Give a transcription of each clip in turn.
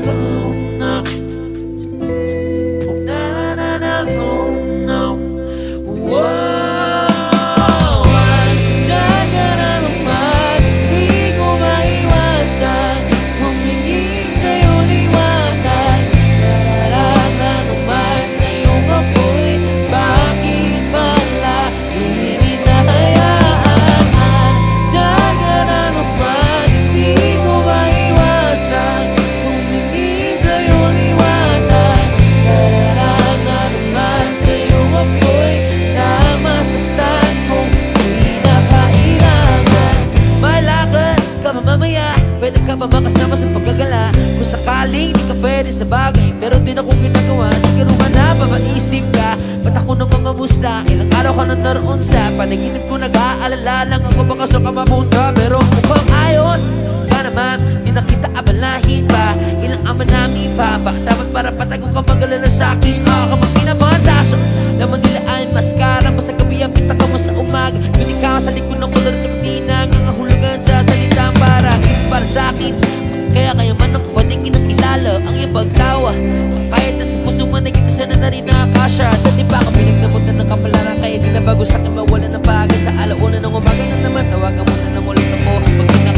Pwede paggagala Kung sakaling di ka pwede sa bagay Pero di na kong ginagawa. Siguro ka na ba maisip ka. Ba't ako nang mga musta Ilang araw ka na naroon sa Panaginip ko nag-aalala lang ako. Baka sa ka mapunta Pero mukhang ayos. Ka naman Di na kita abalahin pa Ilang ama namin pa? Bakit dapat para patagong ka mag-alala sa akin? Ako kapag pinabandasyon Naman nila ay maskara. Basta gabi ang pinta ka mo sa umaga. Ngunit ikaw sa likod ng kulor at di na siya na na rin nakakasya Dati pa ako pinagdamutan ng kapalaran Kaya di na bago sa akin mawala ng bagay Sa alauna ng umaga na naman Tawagan mo na lang ulit ako. Pag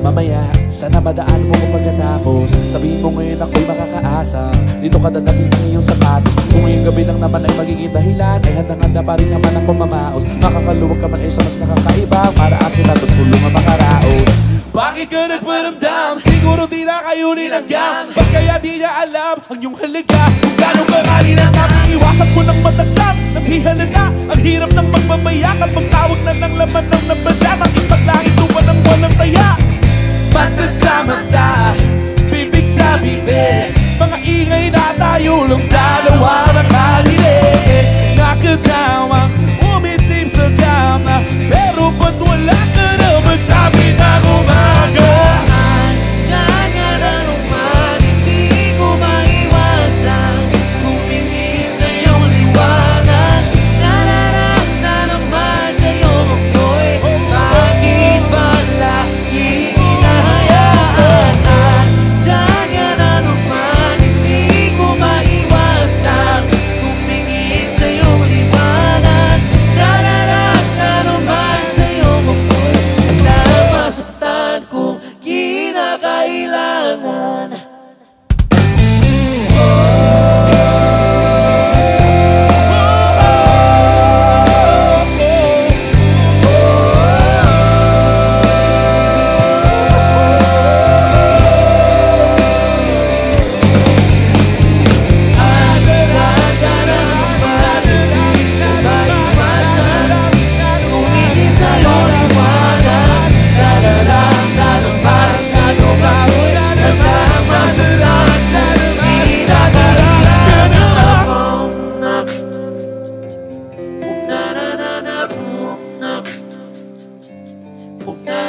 mamaya? Sana madaan mo kung pagkatapos. Sabihin mo ngayon ako'y makakaasa. Dito ka dadating ng iyong sapatos. Kung ngayong gabi lang naman ay magiging dahilan Ay handang-handa pa rin naman ako mamaos. Makakaluwag ka man ay sa mas nakakaiba Para akin na tutulungan makaraos. Bakit ka nagparamdam? Siguro di na kayo nilanggam Ba't kaya di niya alam ang iyong halaga? Kung gano'ng karali ng kami Iwasan mo ng matagdam Naghihalata Ang hirap ng magmamaya Kapag tawag na ng laman ng nabadya Makipaglangit voltar.